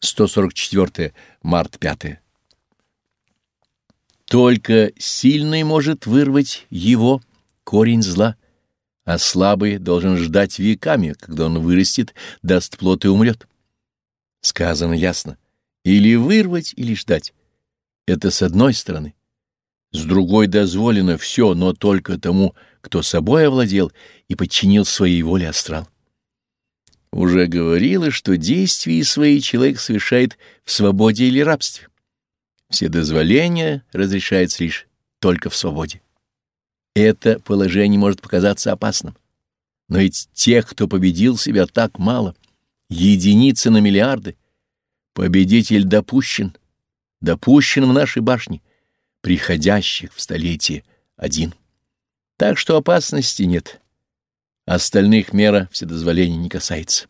144 март 5. Только сильный может вырвать его корень зла, а слабый должен ждать веками, когда он вырастет, даст плод и умрет. Сказано ясно. Или вырвать, или ждать. Это с одной стороны. С другой дозволено все, но только тому, кто собой овладел и подчинил своей воле астрал. Уже говорилось, что действия свои человек совершает в свободе или рабстве. Все дозволения разрешаются лишь только в свободе. Это положение может показаться опасным. Но ведь тех, кто победил себя, так мало. Единицы на миллиарды. Победитель допущен. Допущен в нашей башне. Приходящих в столетие один. Так что опасности нет. Остальных мера вседозволения не касается.